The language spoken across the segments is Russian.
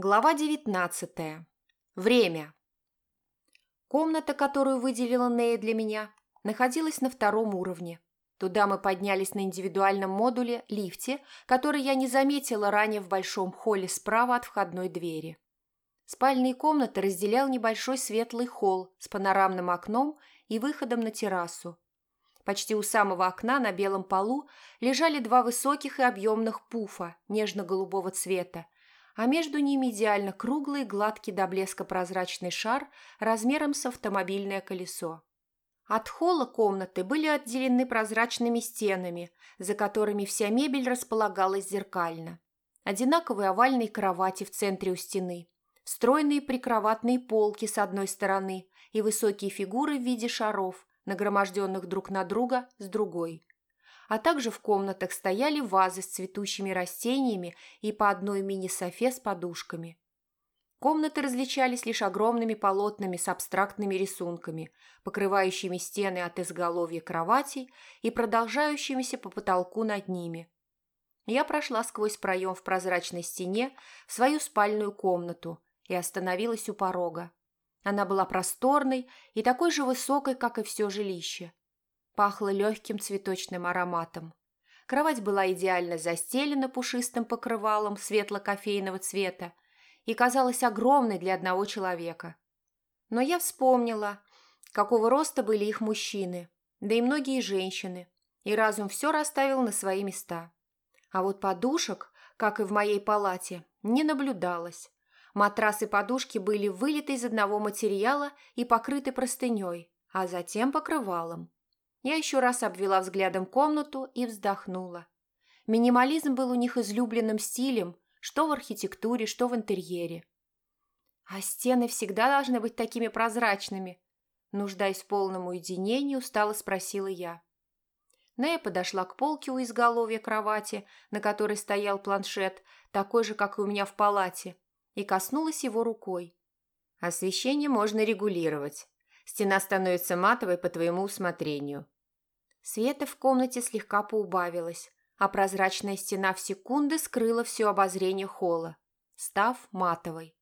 Глава 19. Время. Комната, которую выделила Нея для меня, находилась на втором уровне. Туда мы поднялись на индивидуальном модуле лифте, который я не заметила ранее в большом холле справа от входной двери. Спальные комнаты разделял небольшой светлый холл с панорамным окном и выходом на террасу. Почти у самого окна на белом полу лежали два высоких и объемных пуфа нежно-голубого цвета, а между ними идеально круглый, гладкий до блеска прозрачный шар размером с автомобильное колесо. От холла комнаты были отделены прозрачными стенами, за которыми вся мебель располагалась зеркально. Одинаковые овальные кровати в центре у стены, стройные прикроватные полки с одной стороны и высокие фигуры в виде шаров, нагроможденных друг на друга с другой а также в комнатах стояли вазы с цветущими растениями и по одной мини-софе с подушками. Комнаты различались лишь огромными полотнами с абстрактными рисунками, покрывающими стены от изголовья кроватей и продолжающимися по потолку над ними. Я прошла сквозь проем в прозрачной стене в свою спальную комнату и остановилась у порога. Она была просторной и такой же высокой, как и все жилище. Пахло легким цветочным ароматом. Кровать была идеально застелена пушистым покрывалом светло-кофейного цвета и казалась огромной для одного человека. Но я вспомнила, какого роста были их мужчины, да и многие женщины, и разум все расставил на свои места. А вот подушек, как и в моей палате, не наблюдалось. Матрасы и подушки были вылиты из одного материала и покрыты простыней, а затем покрывалом. Я еще раз обвела взглядом комнату и вздохнула. Минимализм был у них излюбленным стилем, что в архитектуре, что в интерьере. А стены всегда должны быть такими прозрачными. Нуждаясь в полном уединении, устало спросила я. Нея подошла к полке у изголовья кровати, на которой стоял планшет, такой же, как и у меня в палате, и коснулась его рукой. Освещение можно регулировать. Стена становится матовой по твоему усмотрению. Света в комнате слегка поубавилось, а прозрачная стена в секунды скрыла все обозрение холла, став матовой.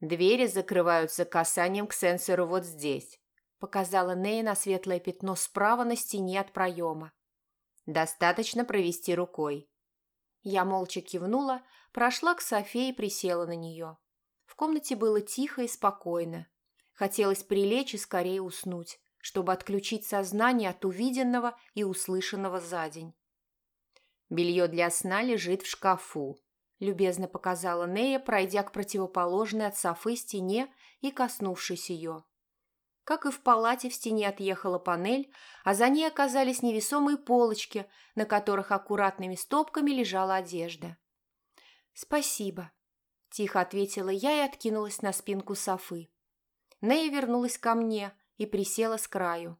«Двери закрываются касанием к сенсору вот здесь», показала Нея на светлое пятно справа на стене от проема. «Достаточно провести рукой». Я молча кивнула, прошла к Софе и присела на нее. В комнате было тихо и спокойно. Хотелось прилечь и скорее уснуть, чтобы отключить сознание от увиденного и услышанного за день. «Белье для сна лежит в шкафу», – любезно показала Нея, пройдя к противоположной от Софы стене и коснувшись ее. Как и в палате, в стене отъехала панель, а за ней оказались невесомые полочки, на которых аккуратными стопками лежала одежда. «Спасибо», – тихо ответила я и откинулась на спинку Софы. Нея вернулась ко мне и присела с краю.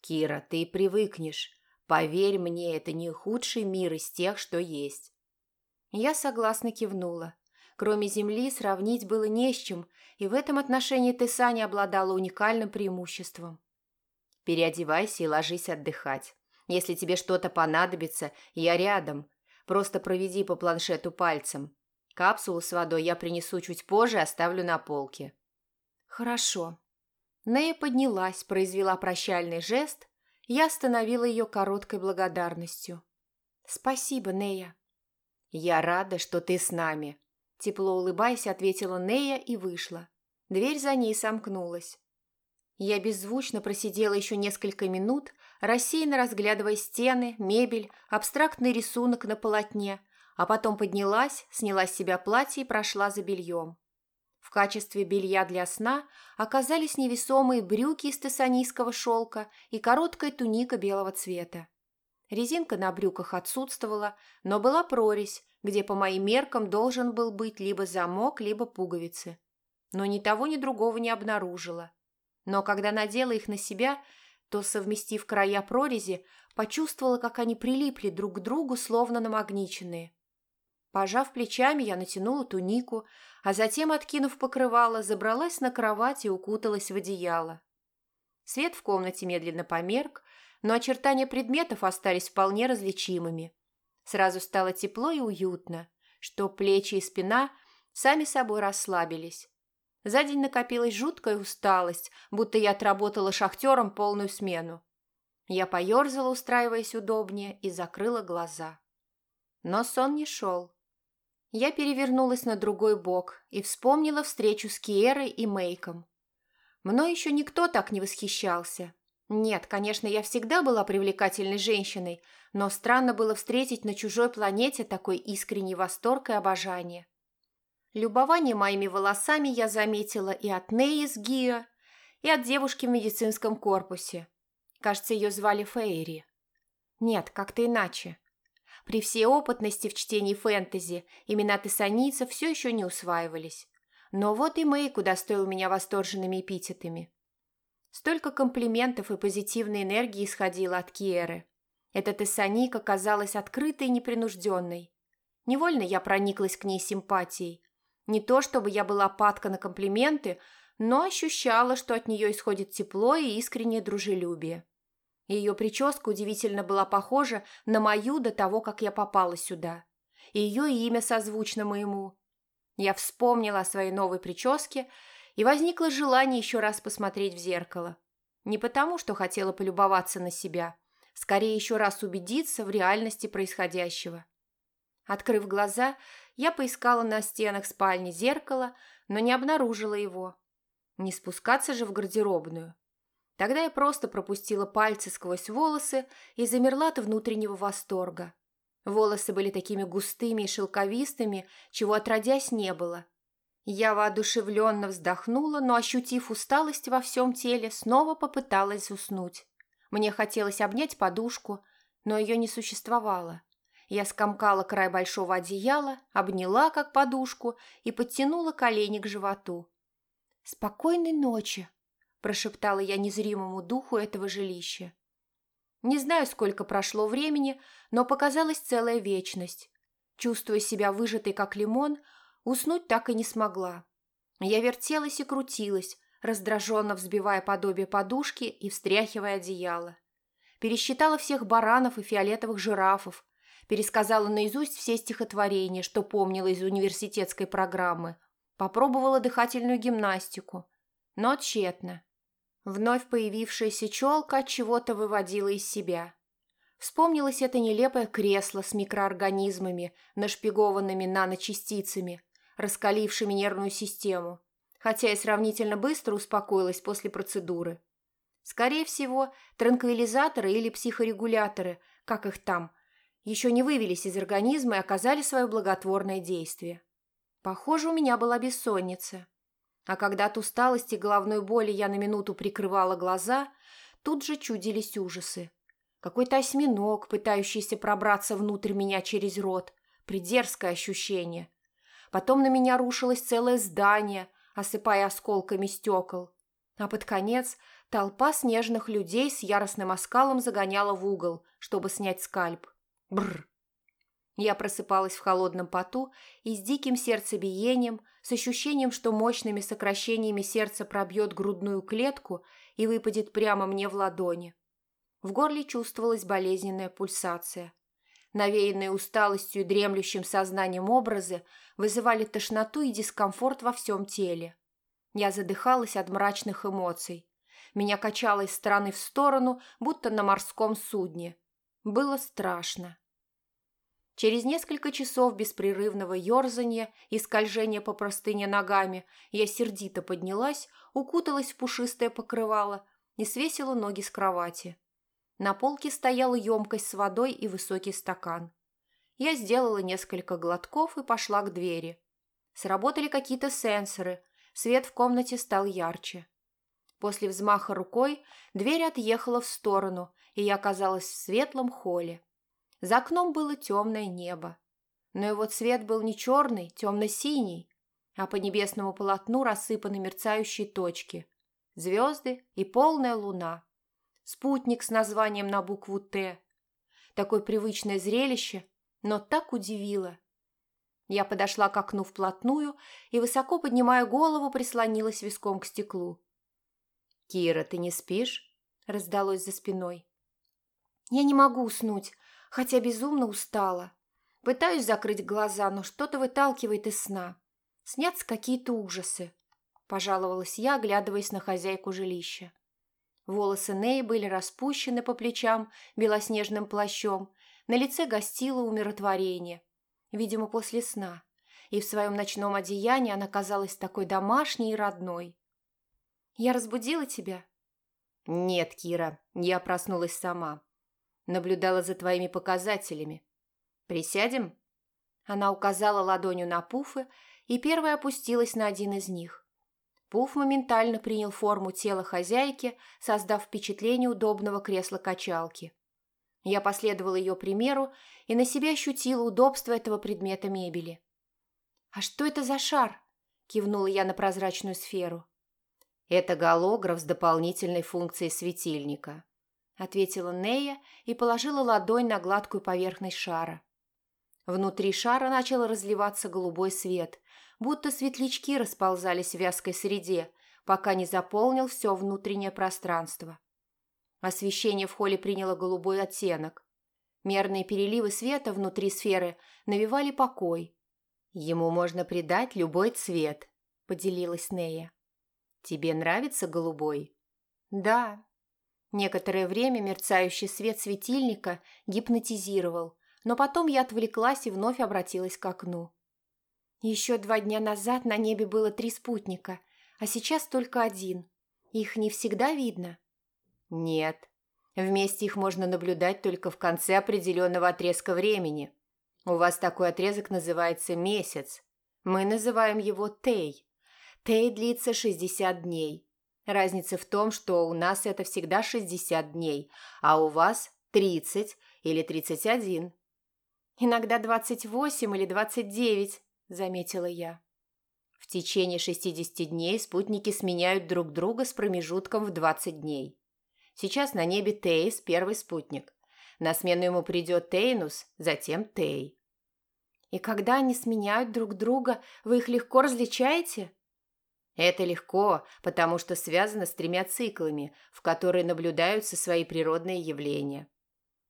«Кира, ты привыкнешь. Поверь мне, это не худший мир из тех, что есть». Я согласно кивнула. Кроме Земли сравнить было не с чем, и в этом отношении ты, Саня, обладала уникальным преимуществом. «Переодевайся и ложись отдыхать. Если тебе что-то понадобится, я рядом. Просто проведи по планшету пальцем. Капсулу с водой я принесу чуть позже и оставлю на полке». «Хорошо». Нея поднялась, произвела прощальный жест, я остановила ее короткой благодарностью. «Спасибо, Нея». «Я рада, что ты с нами», – тепло улыбаясь, ответила Нея и вышла. Дверь за ней сомкнулась. Я беззвучно просидела еще несколько минут, рассеянно разглядывая стены, мебель, абстрактный рисунок на полотне, а потом поднялась, сняла с себя платье и прошла за бельем. Качестве белья для сна оказались невесомые брюки из тессанийского шелка и короткая туника белого цвета. Резинка на брюках отсутствовала, но была прорезь, где по моим меркам должен был быть либо замок, либо пуговицы. Но ни того, ни другого не обнаружила. Но когда надела их на себя, то, совместив края прорези, почувствовала, как они прилипли друг к другу, словно намагниченные. Пожав плечами, я натянула тунику, а затем, откинув покрывало, забралась на кровать и укуталась в одеяло. Свет в комнате медленно померк, но очертания предметов остались вполне различимыми. Сразу стало тепло и уютно, что плечи и спина сами собой расслабились. За день накопилась жуткая усталость, будто я отработала шахтером полную смену. Я поерзала, устраиваясь удобнее, и закрыла глаза. Но сон не шел. Я перевернулась на другой бок и вспомнила встречу с Киерой и Мейком. Мной еще никто так не восхищался. Нет, конечно, я всегда была привлекательной женщиной, но странно было встретить на чужой планете такой искренний восторг и обожание. Любование моими волосами я заметила и от Неи с Гиа, и от девушки в медицинском корпусе. Кажется, ее звали Фейри. Нет, как-то иначе. При всей опытности в чтении фэнтези имена тессанийцев все еще не усваивались. Но вот и Мэйк удостоил меня восторженными эпитетами. Столько комплиментов и позитивной энергии исходило от Киеры. Эта тессанийка казалась открытой и непринужденной. Невольно я прониклась к ней симпатией. Не то чтобы я была падка на комплименты, но ощущала, что от нее исходит тепло и искреннее дружелюбие. Ее прическа удивительно была похожа на мою до того, как я попала сюда. Ее имя созвучно моему. Я вспомнила о своей новой прическе, и возникло желание еще раз посмотреть в зеркало. Не потому, что хотела полюбоваться на себя, скорее еще раз убедиться в реальности происходящего. Открыв глаза, я поискала на стенах спальни зеркало, но не обнаружила его. Не спускаться же в гардеробную. Тогда я просто пропустила пальцы сквозь волосы и замерла от внутреннего восторга. Волосы были такими густыми и шелковистыми, чего отродясь не было. Я воодушевленно вздохнула, но, ощутив усталость во всем теле, снова попыталась уснуть. Мне хотелось обнять подушку, но ее не существовало. Я скомкала край большого одеяла, обняла как подушку и подтянула колени к животу. «Спокойной ночи!» – прошептала я незримому духу этого жилища. Не знаю, сколько прошло времени, но показалась целая вечность. Чувствуя себя выжатой, как лимон, уснуть так и не смогла. Я вертелась и крутилась, раздраженно взбивая подобие подушки и встряхивая одеяло. Пересчитала всех баранов и фиолетовых жирафов, пересказала наизусть все стихотворения, что помнила из университетской программы, попробовала дыхательную гимнастику, но тщетно. Вновь появившаяся челка от чего-то выводила из себя. Вспомнилось это нелепое кресло с микроорганизмами, нашпигованными наночастицами, раскалившими нервную систему, хотя и сравнительно быстро успокоилась после процедуры. Скорее всего, транквилизаторы или психорегуляторы, как их там, еще не вывелись из организма и оказали свое благотворное действие. Похоже, у меня была бессонница. А когда от усталости и головной боли я на минуту прикрывала глаза, тут же чудились ужасы. Какой-то осьминог, пытающийся пробраться внутрь меня через рот. Придерзкое ощущение. Потом на меня рушилось целое здание, осыпая осколками стекол. А под конец толпа снежных людей с яростным оскалом загоняла в угол, чтобы снять скальп. Бррр. Я просыпалась в холодном поту и с диким сердцебиением, с ощущением, что мощными сокращениями сердце пробьет грудную клетку и выпадет прямо мне в ладони. В горле чувствовалась болезненная пульсация. Навеянные усталостью и дремлющим сознанием образы вызывали тошноту и дискомфорт во всем теле. Я задыхалась от мрачных эмоций. Меня качало из стороны в сторону, будто на морском судне. Было страшно. Через несколько часов беспрерывного ерзания и скольжения по простыне ногами я сердито поднялась, укуталась в пушистое покрывало и свесила ноги с кровати. На полке стояла емкость с водой и высокий стакан. Я сделала несколько глотков и пошла к двери. Сработали какие-то сенсоры, свет в комнате стал ярче. После взмаха рукой дверь отъехала в сторону, и я оказалась в светлом холле. За окном было темное небо. Но его цвет был не черный, темно-синий, а по небесному полотну рассыпаны мерцающие точки. Звезды и полная луна. Спутник с названием на букву «Т». Такое привычное зрелище, но так удивило. Я подошла к окну вплотную и, высоко поднимая голову, прислонилась виском к стеклу. «Кира, ты не спишь?» – раздалось за спиной. «Я не могу уснуть хотя безумно устала. Пытаюсь закрыть глаза, но что-то выталкивает из сна. Снятся какие-то ужасы», – пожаловалась я, оглядываясь на хозяйку жилища. Волосы Неи были распущены по плечам белоснежным плащом, на лице гостило умиротворение, видимо, после сна, и в своем ночном одеянии она казалась такой домашней и родной. «Я разбудила тебя?» «Нет, Кира, я проснулась сама. Наблюдала за твоими показателями. Присядем?» Она указала ладонью на пуфы и первая опустилась на один из них. Пуф моментально принял форму тела хозяйки, создав впечатление удобного кресла-качалки. Я последовала ее примеру и на себя ощутила удобство этого предмета мебели. «А что это за шар?» – кивнула я на прозрачную сферу. «Это голограф с дополнительной функцией светильника», – ответила Нея и положила ладонь на гладкую поверхность шара. Внутри шара начал разливаться голубой свет, будто светлячки расползались в вязкой среде, пока не заполнил все внутреннее пространство. Освещение в холле приняло голубой оттенок. Мерные переливы света внутри сферы навевали покой. «Ему можно придать любой цвет», – поделилась Нея. «Тебе нравится голубой?» «Да». Некоторое время мерцающий свет светильника гипнотизировал, но потом я отвлеклась и вновь обратилась к окну. Еще два дня назад на небе было три спутника, а сейчас только один. Их не всегда видно. Нет. Вместе их можно наблюдать только в конце определенного отрезка времени. У вас такой отрезок называется месяц. Мы называем его Тей. Тей длится 60 дней. Разница в том, что у нас это всегда 60 дней, а у вас 30 или 31. Иногда 28 или 29, заметила я. В течение 60 дней спутники сменяют друг друга с промежутком в 20 дней. Сейчас на небе Тейс, первый спутник. На смену ему придет Тейнус, затем Тей. И когда они сменяют друг друга, вы их легко различаете? Это легко, потому что связано с тремя циклами, в которые наблюдаются свои природные явления.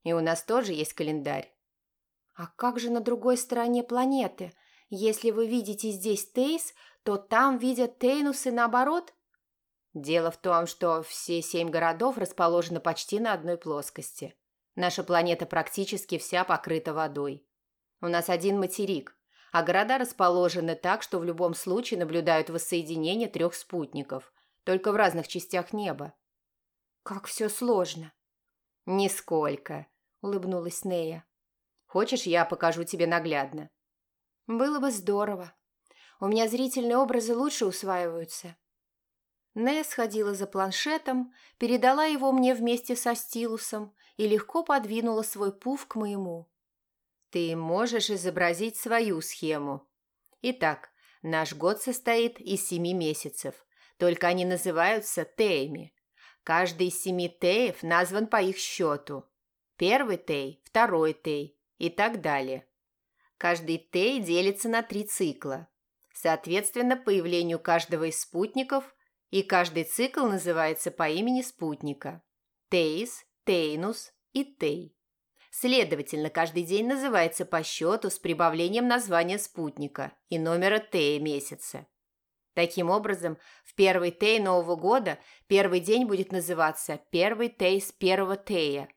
И у нас тоже есть календарь. А как же на другой стороне планеты? Если вы видите здесь Тейс, то там видят Тейнусы наоборот? Дело в том, что все семь городов расположены почти на одной плоскости. Наша планета практически вся покрыта водой. У нас один материк, а города расположены так, что в любом случае наблюдают воссоединение трех спутников, только в разных частях неба. «Как все сложно!» «Нисколько», — улыбнулась Нея. «Хочешь, я покажу тебе наглядно?» «Было бы здорово. У меня зрительные образы лучше усваиваются». Несс сходила за планшетом, передала его мне вместе со стилусом и легко подвинула свой пуф к моему. «Ты можешь изобразить свою схему. Итак, наш год состоит из семи месяцев, только они называются теями. Каждый из семи теев назван по их счету. Первый тей, второй тей и так далее. Каждый тей делится на три цикла. Соответственно, появлению каждого из спутников – и каждый цикл называется по имени спутника – Теис, Тейнус и Тей. Следовательно, каждый день называется по счету с прибавлением названия спутника и номера Тея месяца. Таким образом, в первый Тей Нового года первый день будет называться первый Тей с первого Тея,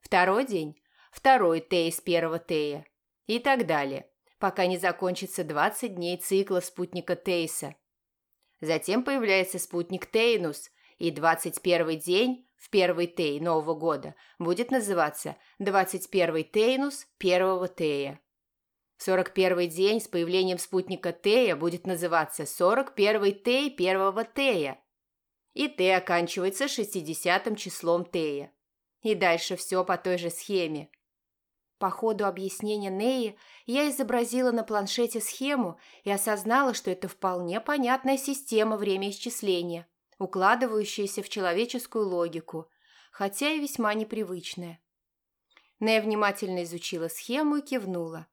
второй день – второй Тей с первого Тея и так далее, пока не закончится 20 дней цикла спутника Тейса – Затем появляется спутник Тейнус, и 21 день в первый Тей Нового года будет называться 21 Тейнус первого Тея. 41 день с появлением спутника Тея будет называться 41 Тей первого Тея. И Тей оканчивается 60 числом Тея. И дальше все по той же схеме. По ходу объяснения Неи я изобразила на планшете схему и осознала, что это вполне понятная система времяисчисления, укладывающаяся в человеческую логику, хотя и весьма непривычная. Нея внимательно изучила схему и кивнула.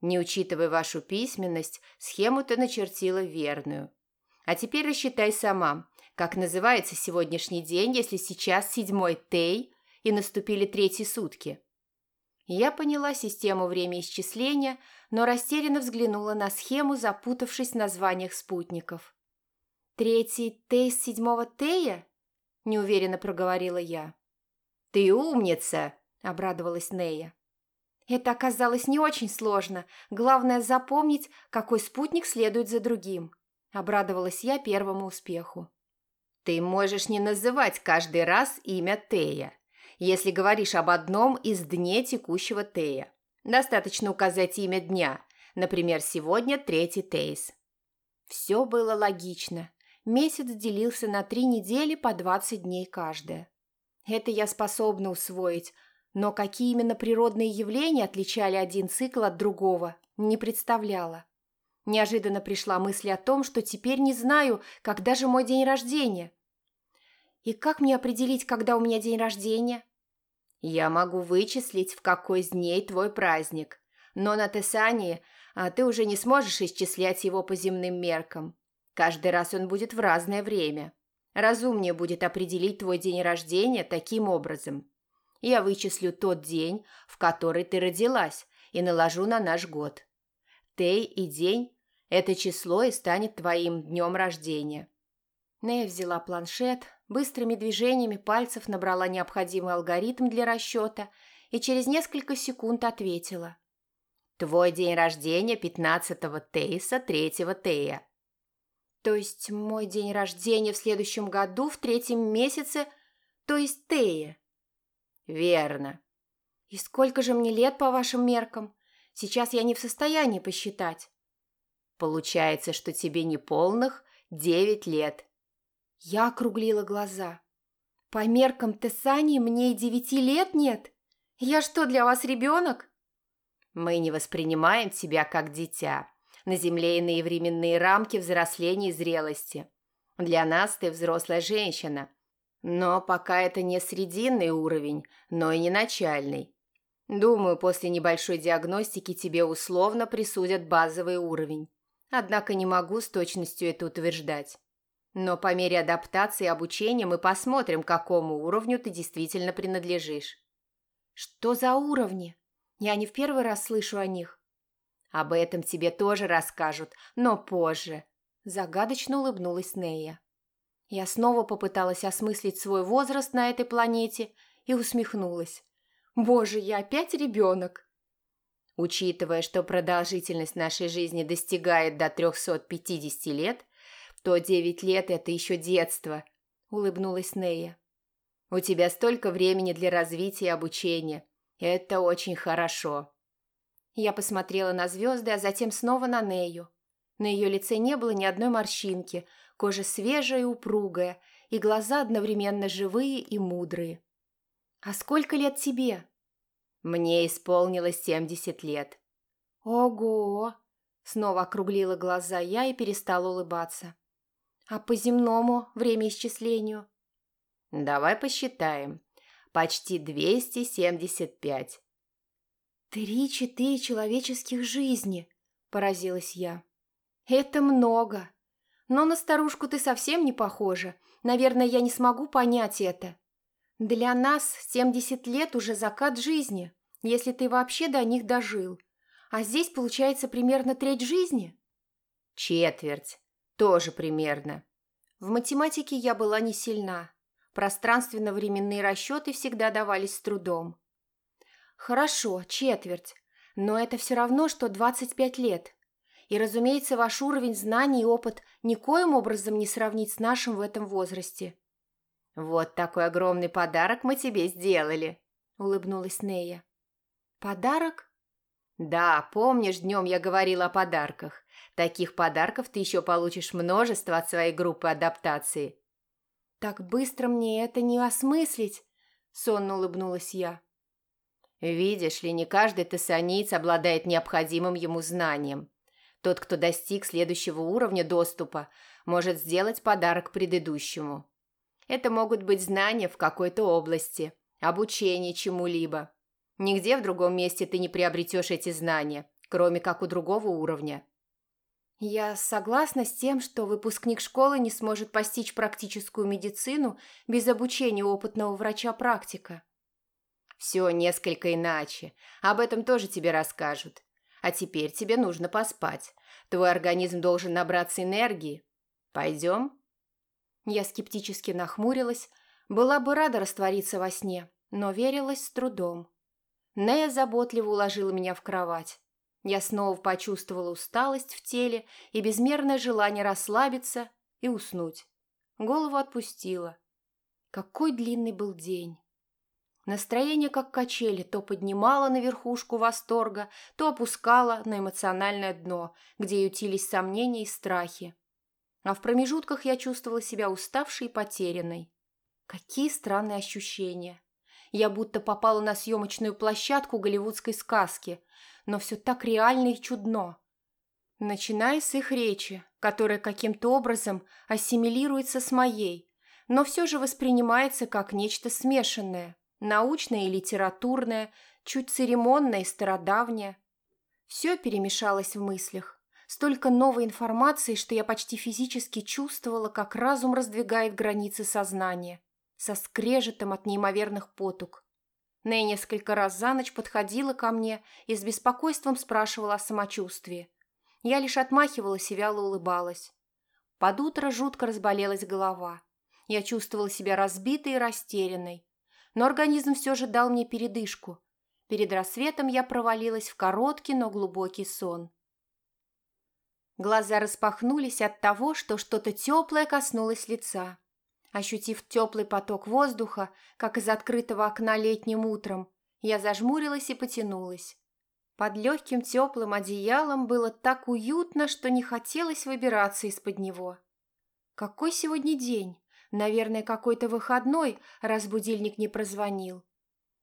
«Не учитывая вашу письменность, схему ты начертила верную. А теперь рассчитай сама, как называется сегодняшний день, если сейчас седьмой Тей и наступили третьи сутки». Я поняла систему времяисчисления, но растерянно взглянула на схему, запутавшись в названиях спутников. «Третий Тейс седьмого Тея?» – неуверенно проговорила я. «Ты умница!» – обрадовалась Нея. Это оказалось не очень сложно. Главное запомнить, какой спутник следует за другим. Обрадовалась я первому успеху. Ты можешь не называть каждый раз имя Тея, если говоришь об одном из дней текущего Тея. Достаточно указать имя дня, например, сегодня третий Тейс. Все было логично. Месяц делился на три недели по 20 дней каждая. Это я способна усвоить, но какие именно природные явления отличали один цикл от другого, не представляла. Неожиданно пришла мысль о том, что теперь не знаю, когда же мой день рождения. И как мне определить, когда у меня день рождения? Я могу вычислить, в какой из дней твой праздник, но на Тесании а ты уже не сможешь исчислять его по земным меркам. Каждый раз он будет в разное время. Разумнее будет определить твой день рождения таким образом. Я вычислю тот день, в который ты родилась, и наложу на наш год. Тей и день – это число и станет твоим днем рождения. Нея взяла планшет, быстрыми движениями пальцев набрала необходимый алгоритм для расчета и через несколько секунд ответила. «Твой день рождения 15-го Тейса 3-го Тея. То есть мой день рождения в следующем году в третьем месяце, то есть Тея. Верно. И сколько же мне лет по вашим меркам? Сейчас я не в состоянии посчитать. Получается, что тебе не полных девять лет. Я округлила глаза. По меркам Тессани мне и девяти лет нет. Я что, для вас ребенок? Мы не воспринимаем тебя как дитя на земле иные временные рамки взросления и зрелости. Для нас ты взрослая женщина. Но пока это не срединный уровень, но и не начальный. Думаю, после небольшой диагностики тебе условно присудят базовый уровень. Однако не могу с точностью это утверждать. Но по мере адаптации и обучения мы посмотрим, к какому уровню ты действительно принадлежишь. Что за уровни? Я не в первый раз слышу о них. Об этом тебе тоже расскажут, но позже. Загадочно улыбнулась Нея. Я снова попыталась осмыслить свой возраст на этой планете и усмехнулась. Боже, я опять ребенок. Учитывая, что продолжительность нашей жизни достигает до 350 лет, то 9 лет – это еще детство, улыбнулась Нея. У тебя столько времени для развития и обучения. Это очень хорошо. Я посмотрела на звезды, а затем снова на Нею. На ее лице не было ни одной морщинки, кожа свежая и упругая, и глаза одновременно живые и мудрые. «А сколько лет тебе?» «Мне исполнилось семьдесят лет». «Ого!» – снова округлила глаза я и перестала улыбаться. «А по земному времяисчислению?» «Давай посчитаем. Почти двести семьдесят пять. «Три-четыре человеческих жизни!» – поразилась я. «Это много. Но на старушку ты совсем не похожа. Наверное, я не смогу понять это. Для нас семьдесят лет уже закат жизни, если ты вообще до них дожил. А здесь получается примерно треть жизни?» «Четверть. Тоже примерно». В математике я была не сильна. Пространственно-временные расчеты всегда давались с трудом. Хорошо, четверть. Но это все равно, что 25 лет. И, разумеется, ваш уровень знаний и опыт никоим образом не сравнить с нашим в этом возрасте. «Вот такой огромный подарок мы тебе сделали», – улыбнулась Нея. «Подарок?» «Да, помнишь, днем я говорила о подарках. Таких подарков ты еще получишь множество от своей группы адаптации». «Так быстро мне это не осмыслить», – сонно улыбнулась я. Видишь ли, не каждый тессанийц обладает необходимым ему знанием. Тот, кто достиг следующего уровня доступа, может сделать подарок предыдущему. Это могут быть знания в какой-то области, обучение чему-либо. Нигде в другом месте ты не приобретешь эти знания, кроме как у другого уровня. Я согласна с тем, что выпускник школы не сможет постичь практическую медицину без обучения опытного врача-практика. Все несколько иначе. Об этом тоже тебе расскажут. А теперь тебе нужно поспать. Твой организм должен набраться энергии. Пойдем?» Я скептически нахмурилась. Была бы рада раствориться во сне, но верилась с трудом. Нея заботливо уложила меня в кровать. Я снова почувствовала усталость в теле и безмерное желание расслабиться и уснуть. Голову отпустила. Какой длинный был день. Настроение, как качели, то поднимало на верхушку восторга, то опускало на эмоциональное дно, где ютились сомнения и страхи. А в промежутках я чувствовала себя уставшей и потерянной. Какие странные ощущения. Я будто попала на съемочную площадку голливудской сказки, но все так реально и чудно. Начиная с их речи, которая каким-то образом ассимилируется с моей, но все же воспринимается как нечто смешанное – научное и литературное, чуть церемонное и стародавнее. Все перемешалось в мыслях. Столько новой информации, что я почти физически чувствовала, как разум раздвигает границы сознания, со скрежетом от неимоверных потуг. Нэй несколько раз за ночь подходила ко мне и с беспокойством спрашивала о самочувствии. Я лишь отмахивалась и вяло улыбалась. Под утро жутко разболелась голова. Я чувствовала себя разбитой и растерянной но организм все же дал мне передышку. Перед рассветом я провалилась в короткий, но глубокий сон. Глаза распахнулись от того, что что-то теплое коснулось лица. Ощутив теплый поток воздуха, как из открытого окна летним утром, я зажмурилась и потянулась. Под легким теплым одеялом было так уютно, что не хотелось выбираться из-под него. Какой сегодня день? Наверное, какой-то выходной, раз будильник не прозвонил.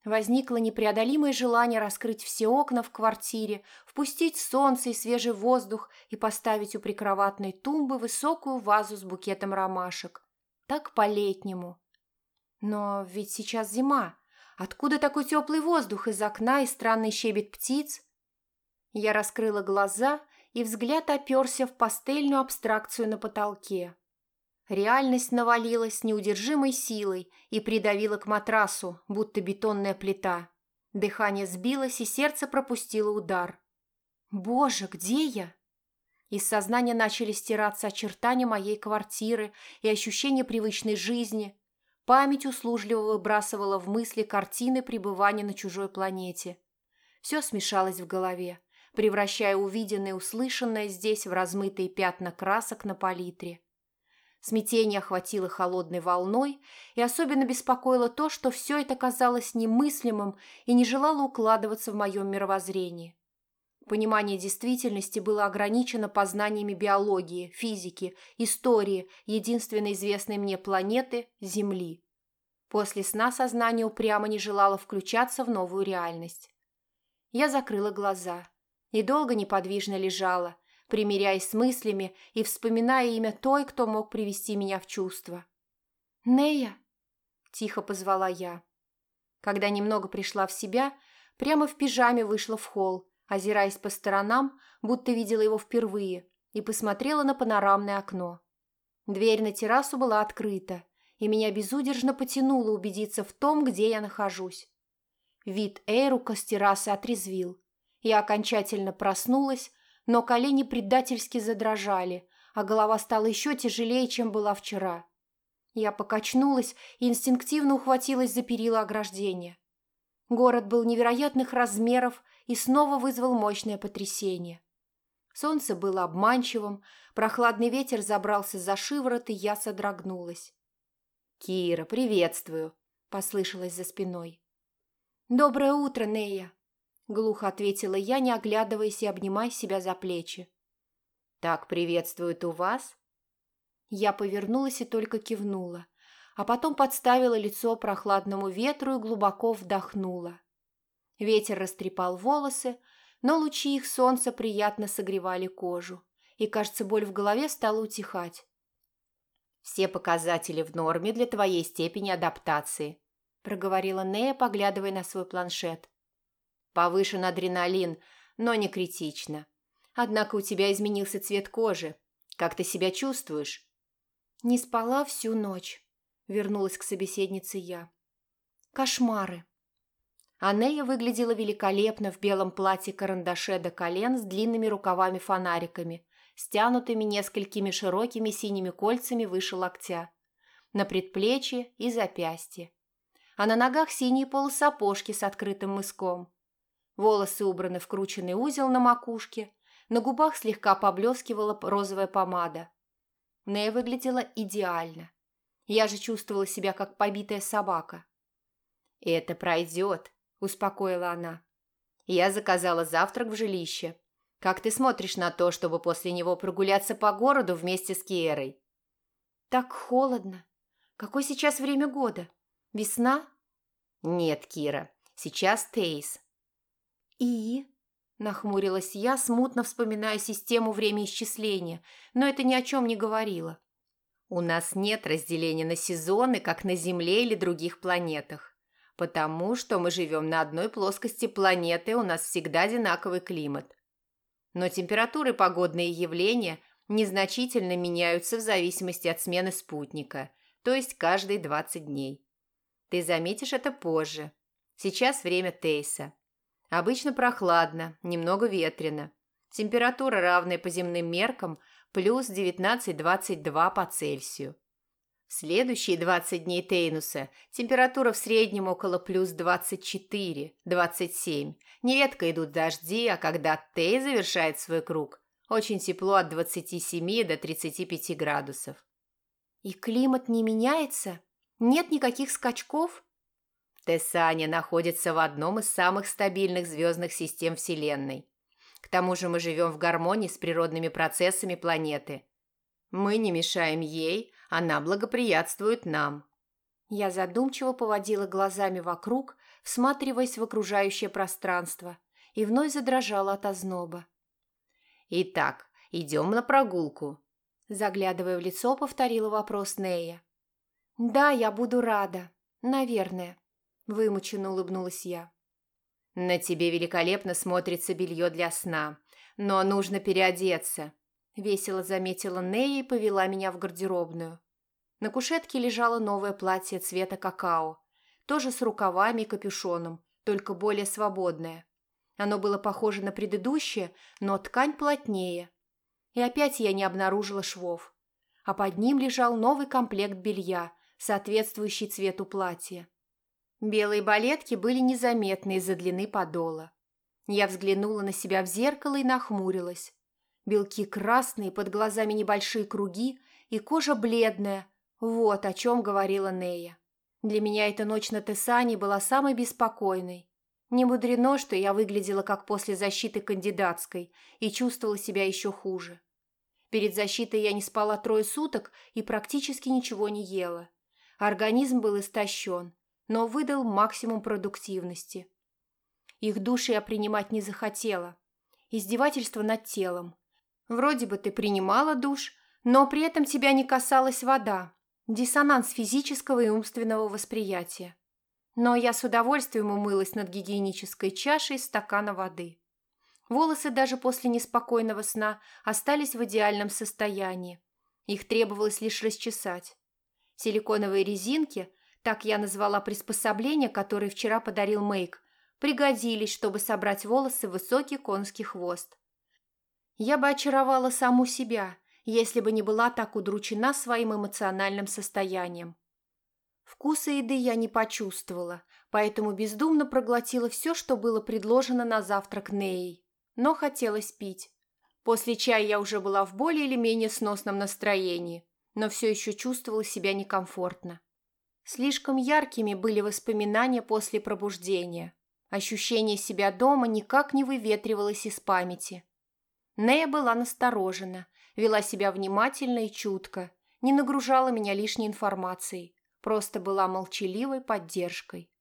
Возникло непреодолимое желание раскрыть все окна в квартире, впустить солнце и свежий воздух и поставить у прикроватной тумбы высокую вазу с букетом ромашек. Так по-летнему. Но ведь сейчас зима. Откуда такой теплый воздух из окна и странный щебет птиц? Я раскрыла глаза, и взгляд оперся в пастельную абстракцию на потолке. Реальность навалилась неудержимой силой и придавила к матрасу, будто бетонная плита. Дыхание сбилось, и сердце пропустило удар. «Боже, где я?» Из сознания начали стираться очертания моей квартиры и ощущения привычной жизни. Память услужливо выбрасывала в мысли картины пребывания на чужой планете. Все смешалось в голове, превращая увиденное и услышанное здесь в размытые пятна красок на палитре. Смятение охватило холодной волной, и особенно беспокоило то, что все это казалось немыслимым и не желало укладываться в моем мировоззрении. Понимание действительности было ограничено познаниями биологии, физики, истории единственной известной мне планеты – Земли. После сна сознание упрямо не желало включаться в новую реальность. Я закрыла глаза и долго неподвижно лежала, примиряясь с мыслями и вспоминая имя той, кто мог привести меня в чувство. «Нея!» – тихо позвала я. Когда немного пришла в себя, прямо в пижаме вышла в холл, озираясь по сторонам, будто видела его впервые, и посмотрела на панорамное окно. Дверь на террасу была открыта, и меня безудержно потянуло убедиться в том, где я нахожусь. Вид Эйрука с террасы отрезвил. Я окончательно проснулась, но колени предательски задрожали, а голова стала еще тяжелее, чем была вчера. Я покачнулась и инстинктивно ухватилась за перила ограждения. Город был невероятных размеров и снова вызвал мощное потрясение. Солнце было обманчивым, прохладный ветер забрался за шиворот, и я содрогнулась. «Кира, приветствую!» – послышалось за спиной. «Доброе утро, Нея!» Глухо ответила я, не оглядываясь и обнимая себя за плечи. «Так приветствуют у вас?» Я повернулась и только кивнула, а потом подставила лицо прохладному ветру и глубоко вдохнула. Ветер растрепал волосы, но лучи их солнца приятно согревали кожу, и, кажется, боль в голове стала утихать. «Все показатели в норме для твоей степени адаптации», проговорила Нея, поглядывая на свой планшет. Повышен адреналин, но не критично. Однако у тебя изменился цвет кожи. Как ты себя чувствуешь?» «Не спала всю ночь», — вернулась к собеседнице я. «Кошмары». Анея выглядела великолепно в белом платье-карандаше до колен с длинными рукавами-фонариками, стянутыми несколькими широкими синими кольцами выше локтя, на предплечье и запястье. А на ногах синие полусапожки с открытым мыском. Волосы убраны в крученный узел на макушке, на губах слегка поблескивала розовая помада. Нея выглядела идеально. Я же чувствовала себя как побитая собака. «Это пройдет», – успокоила она. «Я заказала завтрак в жилище. Как ты смотришь на то, чтобы после него прогуляться по городу вместе с Киерой?» «Так холодно. Какое сейчас время года? Весна?» «Нет, Кира, сейчас Тейс». «И?» – нахмурилась я, смутно вспоминая систему времяисчисления, но это ни о чем не говорило. «У нас нет разделения на сезоны, как на Земле или других планетах. Потому что мы живем на одной плоскости планеты, у нас всегда одинаковый климат. Но температуры погодные явления незначительно меняются в зависимости от смены спутника, то есть каждые 20 дней. Ты заметишь это позже. Сейчас время Тейса. Обычно прохладно, немного ветрено. Температура, равная по земным меркам, плюс 19-22 по Цельсию. В следующие 20 дней Тейнуса температура в среднем около плюс 24-27. Нередко идут дожди, а когда Тей завершает свой круг, очень тепло от 27 до 35 градусов. И климат не меняется? Нет никаких скачков? Тессания находится в одном из самых стабильных звездных систем Вселенной. К тому же мы живем в гармонии с природными процессами планеты. Мы не мешаем ей, она благоприятствует нам». Я задумчиво поводила глазами вокруг, всматриваясь в окружающее пространство, и вновь задрожала от озноба. «Итак, идем на прогулку», – заглядывая в лицо, повторила вопрос Нея. «Да, я буду рада. Наверное», – вымученно улыбнулась я. «На тебе великолепно смотрится белье для сна, но нужно переодеться», Весело заметила Нея и повела меня в гардеробную. На кушетке лежало новое платье цвета какао, тоже с рукавами и капюшоном, только более свободное. Оно было похоже на предыдущее, но ткань плотнее. И опять я не обнаружила швов. А под ним лежал новый комплект белья, соответствующий цвету платья. Белые балетки были незаметны из-за длины подола. Я взглянула на себя в зеркало и нахмурилась. Белки красные, под глазами небольшие круги и кожа бледная. Вот о чем говорила Нея. Для меня эта ночь на Тесане была самой беспокойной. Не мудрено, что я выглядела как после защиты кандидатской и чувствовала себя еще хуже. Перед защитой я не спала трое суток и практически ничего не ела. Организм был истощен, но выдал максимум продуктивности. Их души я принимать не захотела. Издевательство над телом. Вроде бы ты принимала душ, но при этом тебя не касалась вода. Диссонанс физического и умственного восприятия. Но я с удовольствием умылась над гигиенической чашей стакана воды. Волосы даже после неспокойного сна остались в идеальном состоянии. Их требовалось лишь расчесать. Силиконовые резинки, так я назвала приспособление, которое вчера подарил Мейк, пригодились, чтобы собрать волосы в высокий конский хвост. Я бы очаровала саму себя, если бы не была так удручена своим эмоциональным состоянием. Вкуса еды я не почувствовала, поэтому бездумно проглотила все, что было предложено на завтрак Неей. Но хотелось пить. После чая я уже была в более или менее сносном настроении, но все еще чувствовала себя некомфортно. Слишком яркими были воспоминания после пробуждения. Ощущение себя дома никак не выветривалось из памяти. Нея была насторожена, вела себя внимательно и чутко, не нагружала меня лишней информацией, просто была молчаливой поддержкой.